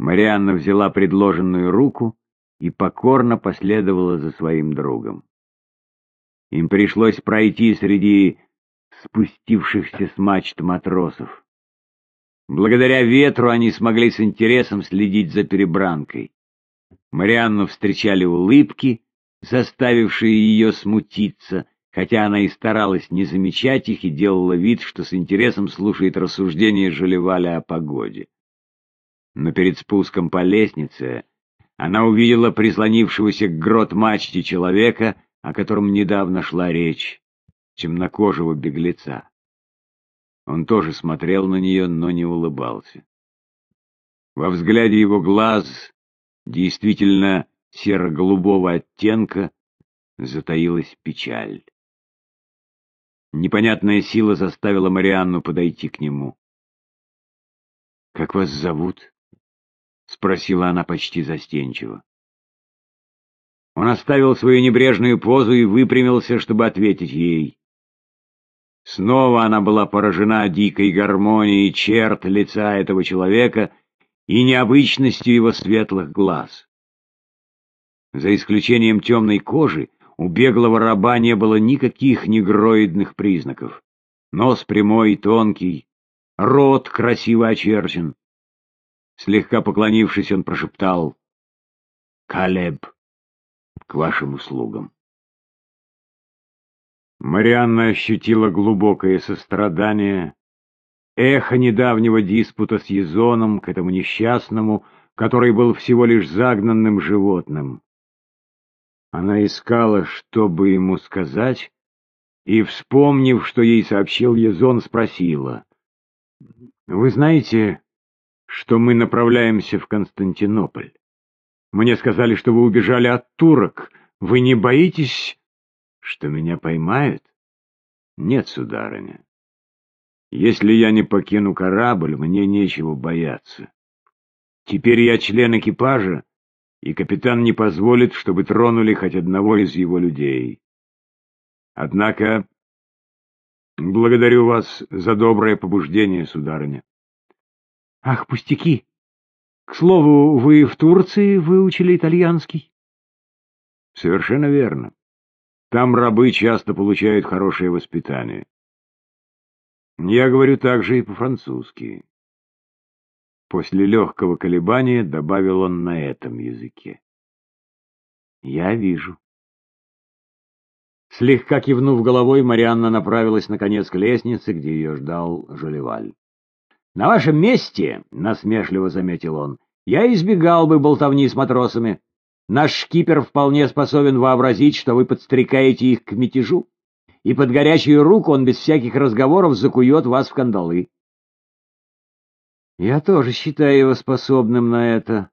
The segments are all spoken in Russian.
Марианна взяла предложенную руку и покорно последовала за своим другом. Им пришлось пройти среди спустившихся с мачт матросов. Благодаря ветру они смогли с интересом следить за перебранкой. Марианну встречали улыбки, заставившие ее смутиться, хотя она и старалась не замечать их и делала вид, что с интересом слушает рассуждения Жолеваля о погоде. Но перед спуском по лестнице она увидела прислонившегося к грот-мачте человека, о котором недавно шла речь, темнокожего беглеца. Он тоже смотрел на нее, но не улыбался. Во взгляде его глаз, действительно серо-голубого оттенка, затаилась печаль. Непонятная сила заставила Марианну подойти к нему. «Как вас зовут?» — спросила она почти застенчиво. Он оставил свою небрежную позу и выпрямился, чтобы ответить ей. Снова она была поражена дикой гармонией черт лица этого человека и необычностью его светлых глаз. За исключением темной кожи, у беглого раба не было никаких негроидных признаков. Нос прямой и тонкий, рот красиво очерчен. Слегка поклонившись, он прошептал «Калеб» к вашим услугам. Марианна ощутила глубокое сострадание, эхо недавнего диспута с Езоном к этому несчастному, который был всего лишь загнанным животным. Она искала, что бы ему сказать, и, вспомнив, что ей сообщил Езон, спросила. «Вы знаете, что мы направляемся в Константинополь?» Мне сказали, что вы убежали от турок. Вы не боитесь, что меня поймают? Нет, сударыня. Если я не покину корабль, мне нечего бояться. Теперь я член экипажа, и капитан не позволит, чтобы тронули хоть одного из его людей. Однако, благодарю вас за доброе побуждение, сударыня. Ах, пустяки! К слову, вы в Турции выучили итальянский? Совершенно верно. Там рабы часто получают хорошее воспитание. Я говорю также и по-французски. После легкого колебания добавил он на этом языке. Я вижу. Слегка кивнув головой, Марианна направилась наконец к лестнице, где ее ждал Жолеваль. «На вашем месте, — насмешливо заметил он, — я избегал бы болтовни с матросами. Наш шкипер вполне способен вообразить, что вы подстрекаете их к мятежу, и под горячую руку он без всяких разговоров закует вас в кандалы. Я тоже считаю его способным на это.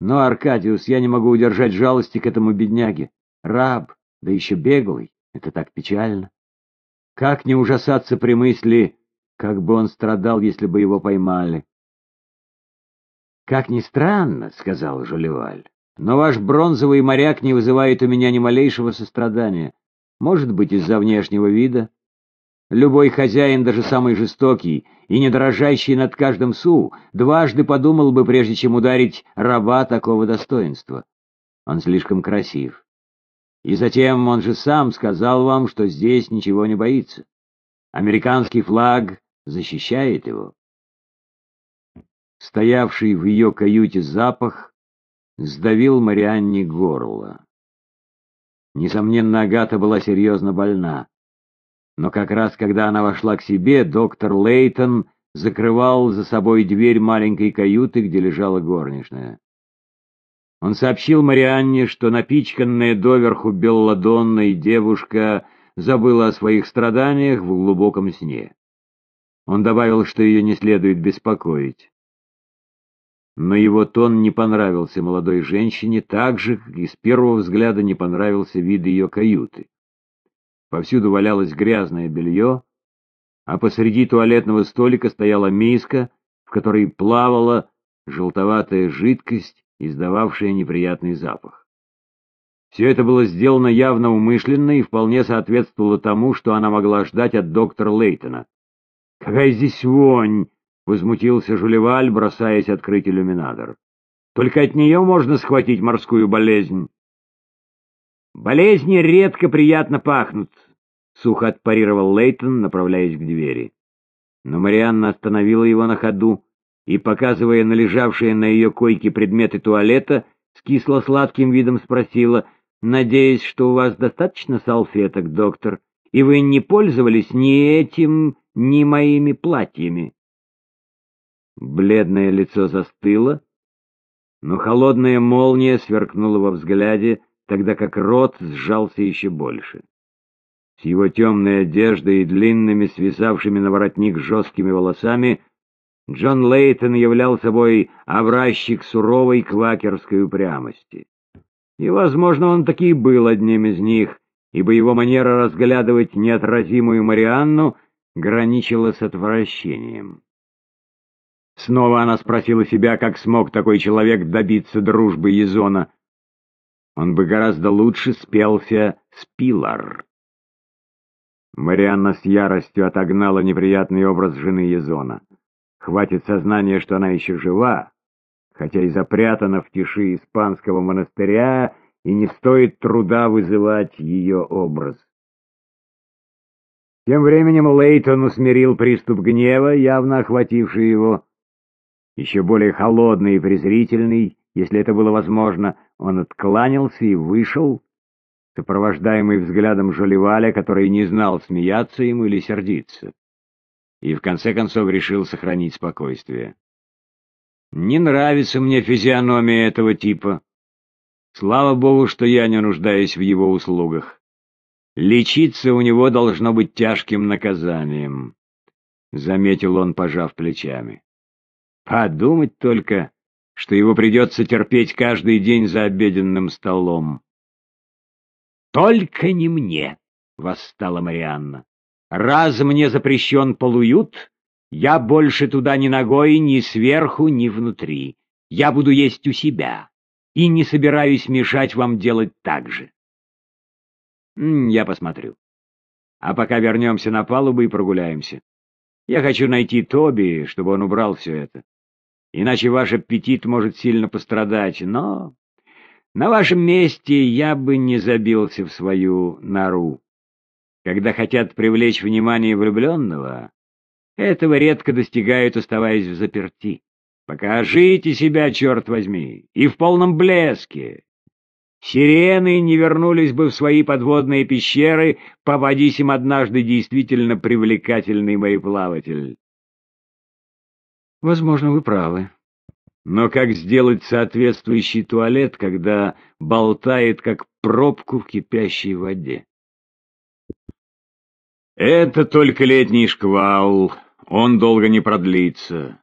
Но, Аркадиус, я не могу удержать жалости к этому бедняге. Раб, да еще беглый, это так печально. Как не ужасаться при мысли как бы он страдал, если бы его поймали. «Как ни странно», — сказал Жолеваль, — «но ваш бронзовый моряк не вызывает у меня ни малейшего сострадания. Может быть, из-за внешнего вида. Любой хозяин, даже самый жестокий и не дрожащий над каждым су, дважды подумал бы, прежде чем ударить раба такого достоинства. Он слишком красив. И затем он же сам сказал вам, что здесь ничего не боится. Американский флаг защищает его. Стоявший в ее каюте запах сдавил Марианне горло. Несомненно, Агата была серьезно больна. Но как раз когда она вошла к себе, доктор Лейтон закрывал за собой дверь маленькой каюты, где лежала горничная. Он сообщил Марианне, что напичканная доверху белладонной девушка забыла о своих страданиях в глубоком сне. Он добавил, что ее не следует беспокоить. Но его тон не понравился молодой женщине так же, как и с первого взгляда не понравился вид ее каюты. Повсюду валялось грязное белье, а посреди туалетного столика стояла миска, в которой плавала желтоватая жидкость, издававшая неприятный запах. Все это было сделано явно умышленно и вполне соответствовало тому, что она могла ждать от доктора Лейтона. «Какая здесь вонь!» — возмутился Жулеваль, бросаясь открыть иллюминатор. Только от нее можно схватить морскую болезнь. Болезни редко приятно пахнут, — сухо отпарировал Лейтон, направляясь к двери. Но Марианна остановила его на ходу и, показывая на лежавшие на ее койке предметы туалета, с кисло-сладким видом спросила, «Надеюсь, что у вас достаточно салфеток, доктор, и вы не пользовались ни этим, ни моими платьями?» Бледное лицо застыло, но холодная молния сверкнула во взгляде, тогда как рот сжался еще больше. С его темной одеждой и длинными, свисавшими на воротник жесткими волосами, Джон Лейтон являл собой образчик суровой квакерской упрямости. И, возможно, он таки был одним из них, ибо его манера разглядывать неотразимую Марианну граничила с отвращением. Снова она спросила себя, как смог такой человек добиться дружбы Езона. Он бы гораздо лучше спелся с Пилар. Марианна с яростью отогнала неприятный образ жены Езона. Хватит сознания, что она еще жива, хотя и запрятана в тиши испанского монастыря, и не стоит труда вызывать ее образ. Тем временем Лейтон усмирил приступ гнева, явно охвативший его. Еще более холодный и презрительный, если это было возможно, он откланялся и вышел, сопровождаемый взглядом Жолеваля, который не знал, смеяться ему или сердиться, и в конце концов решил сохранить спокойствие. «Не нравится мне физиономия этого типа. Слава богу, что я не нуждаюсь в его услугах. Лечиться у него должно быть тяжким наказанием», — заметил он, пожав плечами. Подумать только, что его придется терпеть каждый день за обеденным столом. «Только не мне!» — восстала Марианна. «Раз мне запрещен полуют, я больше туда ни ногой, ни сверху, ни внутри. Я буду есть у себя и не собираюсь мешать вам делать так же». «Я посмотрю. А пока вернемся на палубу и прогуляемся. Я хочу найти Тоби, чтобы он убрал все это. Иначе ваш аппетит может сильно пострадать, но на вашем месте я бы не забился в свою нору. Когда хотят привлечь внимание влюбленного, этого редко достигают, оставаясь в заперти. Покажите себя, черт возьми, и в полном блеске. Сирены не вернулись бы в свои подводные пещеры, попадись им однажды действительно привлекательный мореплаватель. Возможно, вы правы. Но как сделать соответствующий туалет, когда болтает, как пробку в кипящей воде? Это только летний шквал, он долго не продлится.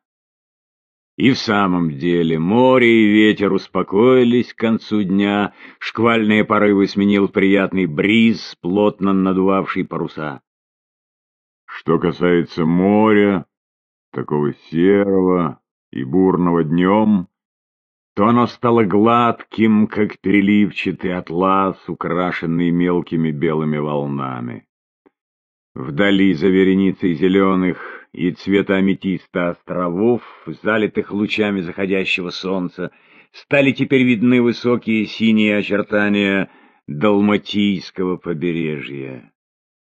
И в самом деле море и ветер успокоились к концу дня, шквальные порывы сменил приятный бриз, плотно надувавший паруса. Что касается моря, такого серого и бурного днем, то оно стало гладким, как переливчатый атлас, украшенный мелкими белыми волнами. Вдали за вереницей зеленых и цвета аметиста островов, залитых лучами заходящего солнца, стали теперь видны высокие синие очертания Далматийского побережья.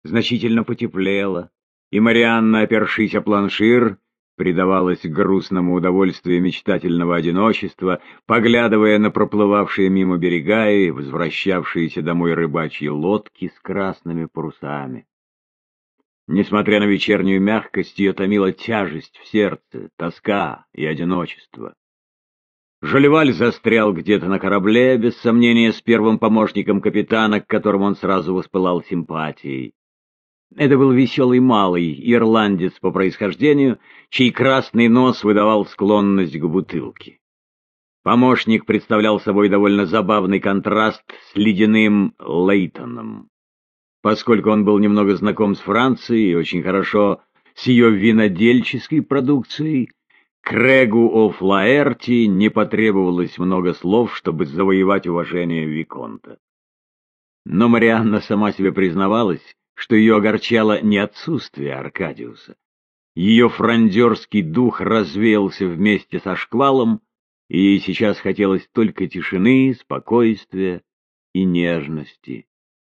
Значительно потеплело, и Марианна, опершись о планшир, предавалась грустному удовольствию мечтательного одиночества, поглядывая на проплывавшие мимо берега и возвращавшиеся домой рыбачьи лодки с красными парусами. Несмотря на вечернюю мягкость, ее томила тяжесть в сердце, тоска и одиночество. Жолеваль застрял где-то на корабле, без сомнения, с первым помощником капитана, к которому он сразу воспылал симпатией. Это был веселый малый, ирландец по происхождению, чей красный нос выдавал склонность к бутылке. Помощник представлял собой довольно забавный контраст с ледяным Лейтоном. Поскольку он был немного знаком с Францией и очень хорошо с ее винодельческой продукцией, Крэгу О'Флаэрти не потребовалось много слов, чтобы завоевать уважение Виконта. Но Марианна сама себе признавалась, что ее огорчало не отсутствие Аркадиуса. Ее франдерский дух развеялся вместе со шквалом, и ей сейчас хотелось только тишины, спокойствия и нежности.